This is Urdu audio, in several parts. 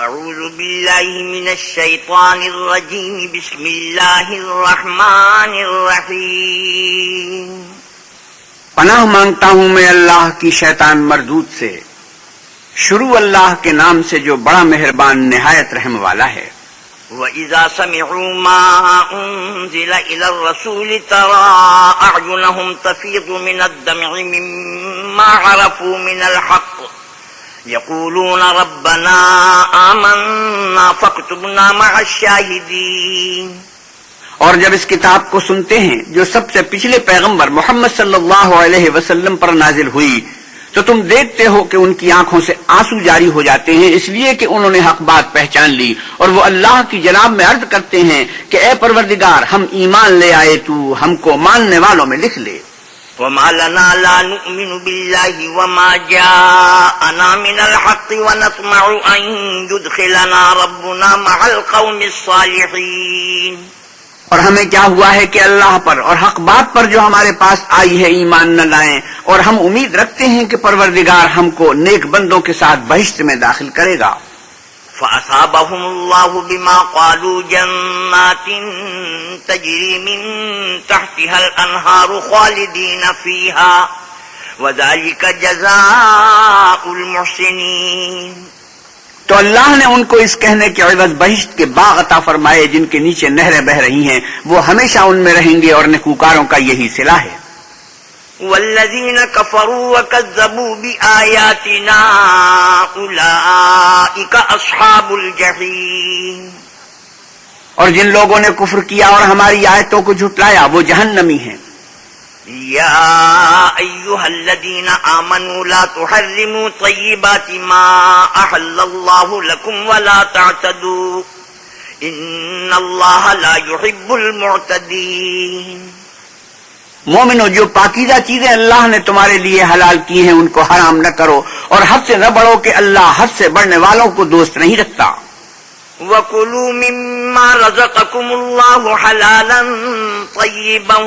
أعوذ بالله من الشيطان الرجيم. بسم الله الرحمن الرحيم. پناہ مانگتا ہوں میں اللہ کی شیطان مردود سے. شروع اللہ کے نام سے جو بڑا مہربان نہایت رحم والا ہے. وَإِذَا سَمِعُوا مَا أُنزِلَ إِلَى الرَّسُولِ تَرَى أَعْيُنَهُمْ تَفِيضُ مِنَ الدَّمْعِ مِمَّا عَرَفُوا مِنَ الْحَقِّ. يَقُولُونَ رَبَّنَا آمَنَّا فَاكْتُبْنَا مَعَ الشَّاهِدِينَ۔ اور جب اس کتاب کو سنتے ہیں، جو سب سے پچھلے پیغمبر محمد صلی اللہ علیہ وسلم پر نازل ہوئی، تو تم دیکھتے ہو کہ ان کی آنکھوں سے آنسو جاری ہو جاتے ہیں، اس لیے کہ انہوں نے حق بات پہچان لی۔ اور وہ اللہ کی جناب میں عرض کرتے ہیں کہ، اے پروردگار، ہم ایمان لے آئے تو ہم کو ماننے والوں میں لکھ لے۔ وما لنا لا نؤمن بالله وما جاءنا من الحق ونطمع أن يدخلنا ربنا مع القوم الصالحين. اور ہمیں کیا ہوا ہے کہ اللہ پر اور حق بات پر جو ہمارے پاس آئی ہے، ایمان نہ لائیں۔ اور ہم امید رکھتے ہیں کہ پروردگار ہم کو نیک بندوں کے ساتھ بہشت میں داخل کرے گا۔ فأصابهم الله بما قالوا جنات تجري من تحتها الأنهار خالدين فيها، وذلك جزاء المحسنين۔ تو اللہ نے ان کو اس کہنے کے عوض بہشت کے باغ عطا فرمائے جن کے نیچے نہریں بہ رہی ہیں، وہ ہمیشہ ان میں رہیں گے اور نکوکاروں کا یہی صلاح ہے۔ والذين كفروا وكذبوا بآياتنا أولئك أصحاب الجحيم اور جن لوگوں نے کفر کیا اور ہماری آیتوں کو جھٹلایا وہ جہنمی ہیں۔ يا أيها الذين آمنوا لا تحرموا طيبات ما أحل الله لكم ولا تعتدوا۔ إن الله لا يحب المعتدين مومنو جو پاکیزہ چیزیں اللہ نے تمہارے لیے حلال کی ہیں ان کو حرام نہ کرو اور حد سے نہ بڑھو کہ اللہ حد سے بڑھنے والوں کو دوست نہیں رکھتا۔ وَكُلُوا مِمَّا رَزَقَكُمُ اللَّهُ حَلَالًا طَيِّبًا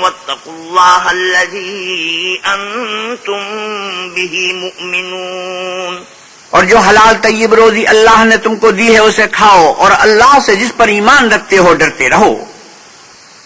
وَاتَّقُوا اللَّهَ الَّذِي أَنتُم بِهِ مُؤْمِنُونَ۔ اور جو حلال طیب روزی اللہ نے تم کو دی ہے اسے کھاؤ اور اللہ سے جس پر ایمان رکھتے ہو ڈرتے رہو۔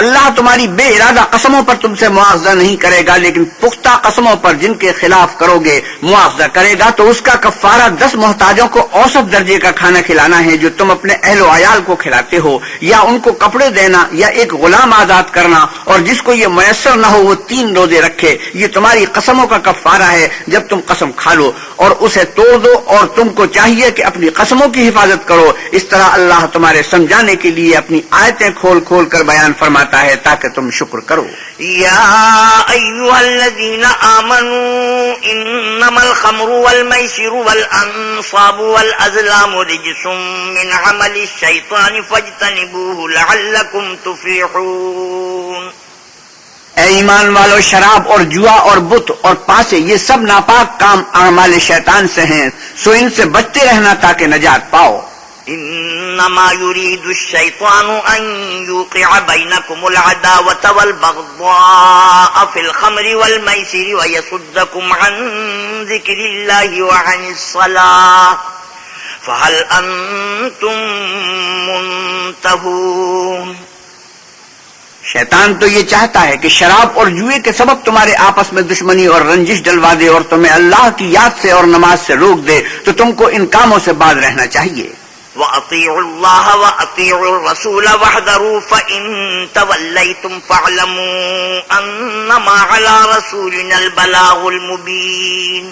اللہ تمہاری بے ارادہ قسموں پر تم سے معاوضہ نہیں کرے گا، لیکن پختہ قسموں پر جن کے خلاف کرو گے معاوضہ کرے گا، تو اس کا کفارہ دس محتاجوں کو اوسط درجے کا کھانا کھلانا ہے جو تم اپنے اہل و عیال کو کھلاتے ہو، یا ان کو کپڑے دینا، یا ایک غلام آزاد کرنا، اور جس کو یہ میسر نہ ہو وہ تین روزے رکھے۔ یہ تمہاری قسموں کا کفارہ ہے جب تم قسم کھا لو، اور اسے توڑ دو، اور تم کو چاہیے کہ اپنی قسموں کی حفاظت کرو۔ اس طرح اللہ تمہارے سمجھانے کے لیے اپنی آیتیں کھول کھول کر بیان فرماتے فرماتا ہے تاکہ تم شکر کرو۔ يا أيها الذين آمنوا إنما الخمر والميسر والأنصاب والأزلام رجس من عمل الشيطان فاجتنبوه لعلكم تفلحون۔ اے ایمان والو شراب اور جوا اور بت اور پاسے یہ سب ناپاک کام اعمال شیطان سے ہیں۔ سو ان سے بچتے رہنا تاکہ نجات پاؤ۔ إنما يريد الشيطان أن يوقع بينكم العداوة والبغضاء في الخمر والميسر ويصدكم عن ذكر الله وعن الصلاة. فهل أنتم منتهون؟ شیطان تو یہ چاہتا ہے کہ شراب اور جوئے کے سبب تمہارے آپس میں دشمنی اور رنجش ڈلوا دے اور تمہیں اللہ کی یاد سے اور نماز سے روک دے تو تم کو ان کاموں سے باز رہنا چاہیے۔ وأطيعوا الله وأطيعوا الرسول واحذروا فإن توليتم فاعلموا أنما على رسولنا البلاغ المبين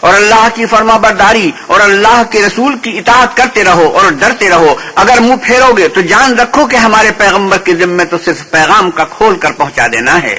اور اللہ کی فرما برداری اور اللہ کے رسول کی اطاعت کرتے رہو اور ڈرتے رہو۔ اگر منہ پھیرو گے تو جان رکھو کہ ہمارے پیغمبر کے ذمے تو صرف پیغام کا کھول کر پہنچا دینا ہے۔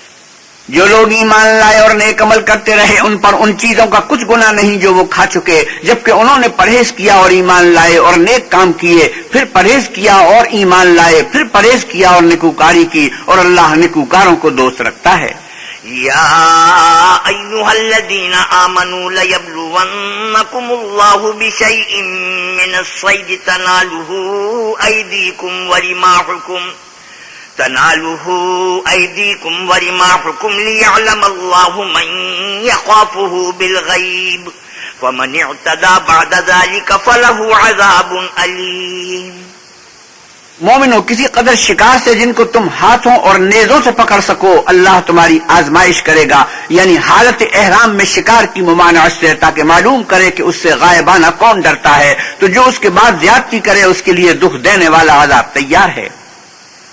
جو لوگ ایمان لائے اور نیک عمل کرتے رہے، ان پر ان چیزوں کا کچھ گنا نہیں جو وہ کھا چکے۔ جبکہ انہوں نے پرہیز کیا اور ایمان لائے اور نیک کام کیے، پھر پرہیز کیا اور ایمان لائے، پھر پرہیز کیا اور نکوکاری کی اور اللہ نکوکاروں کو دوست رکھتا ہے۔ يا أيها الذين آمنوا ليبلونكم الله بشيء من الصيد تناله أيديكم ورماحكم تناله أيديكم ورماحكم ليعلم الله من يخافه بالغيب فمن اعتدى بعد ذلك فله عذاب أليم مومنو، کسی قدر شکار سے جن کو تم ہاتھوں اور نیزوں سے پکڑ سکو، اللہ تمہاری آزمائش کرے گا۔ یعنی حالت احرام میں شکار کی ممانعت سے، تاکہ معلوم کرے کہ اس سے غائبانہ کون ڈرتا ہے۔ تو جو اس کے بعد زیادتی کرے، اس کے لیے دکھ دینے والا عذاب تیار ہے۔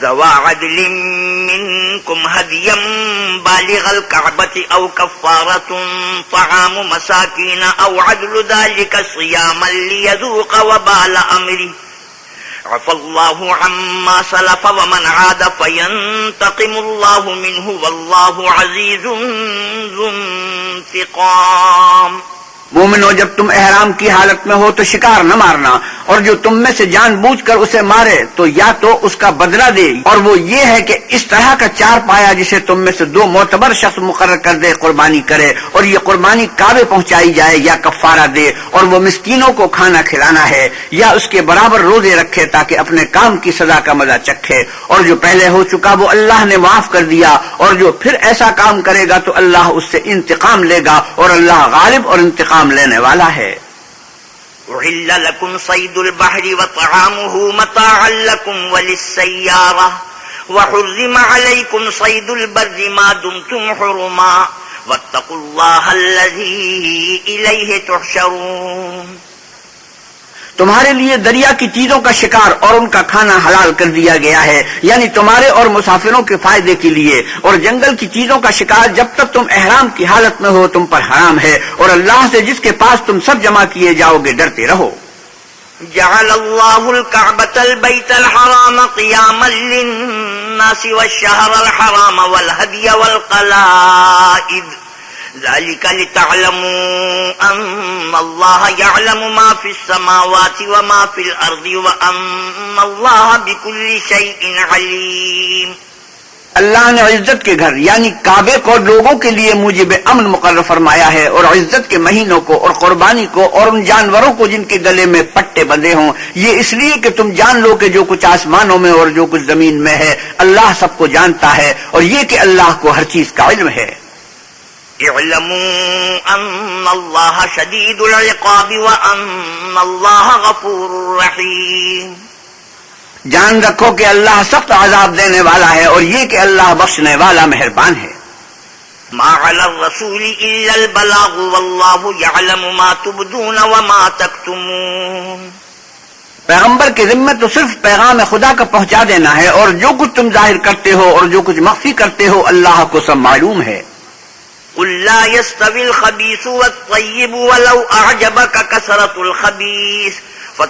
ذوى عدل منكم هديا بالغ الكعبة أو كفارة طعام مساكين أو عدل ذلك صياما ليذوق وبال أمره. عفى الله عما سلف ومن عاد فينتقم الله منه والله عزيز ذو انتقام. مومنو، جب تم احرام کی حالت میں ہو تو شکار نہ مارنا، اور جو تم میں سے جان بوجھ کر اسے مارے تو یا تو اس کا بدلہ دے۔ اور وہ یہ ہے کہ اس طرح کا چار پایا جسے تم میں سے دو معتبر شخص مقرر کر دے، قربانی کرے، اور یہ قربانی کعبے پہنچائی جائے یا کفارہ دے، اور وہ مسکینوں کو کھانا کھلانا ہے، یا اس کے برابر روزے رکھے تاکہ اپنے کام کی سزا کا مزہ چکھے۔ اور جو پہلے ہو چکا وہ اللہ نے معاف کر دیا، اور جو پھر ایسا کام کرے گا تو اللہ اس سے انتقام لے گا، اور اللہ غالب اور انتقام لینے والا ہے۔ أحل لكم صيد البحر وطعامه متاعا لكم وللسيارة وحرم عليكم صيد البر ما دمتم حرما واتقوا الله الذي إليه تحشرون تمہارے لیے دریا کی چیزوں کا شکار اور ان کا کھانا حلال کر دیا گیا ہے یعنی تمہارے اور مسافروں کے فائدے کے لیے۔ اور جنگل کی چیزوں کا شکار جب تک تم احرام کی حالت میں ہو، تم پر حرام ہے۔ اور اللہ سے جس کے پاس تم سب جمع کیے جاؤ گے، ڈرتے رہو۔ جعل الله الكعبة البيت الحرام قياما للناس والشهر الحرام والهدي والقلائد ذلك لتعلموا أن الله يعلم ما في السماوات وما في الأرض وأن الله بكل شيء عليم اللہ نے عزت کے گھر یعنی کعبے کو لوگوں کے لیے موجب امن مقرر فرمایا ہے اور عزت کے مہینوں کو اور قربانی کو اور ان جانوروں کو جن کے گلے میں پٹے بندے ہوں۔ یہ اس لیے کہ تم جان لو کہ جو کچھ آسمانوں میں اور جو کچھ زمین میں ہے، اللہ سب کو جانتا ہے اور یہ کہ اللہ کو ہر چیز کا علم ہے۔ اعلموا أن الله شديد العقاب وأن الله غفور رحيم. جان رکھو کہ اللہ سخت عذاب دینے والا ہے اور یہ کہ اللہ بخشنے والا مہربان ہے۔ ما على الرسول إلا البلاغ والله يعلم ما تبدون وما تكتمون. پیغمبر کے ذمے تو صرف پیغام خدا کا پہنچا دینا ہے اور جو کچھ تم ظاہر کرتے ہو اور جو کچھ مخفی کرتے ہو اللہ کو سب معلوم ہے۔ قل لا يستوي الخبيث والطيب ولو أعجبك كسرة الخبيث.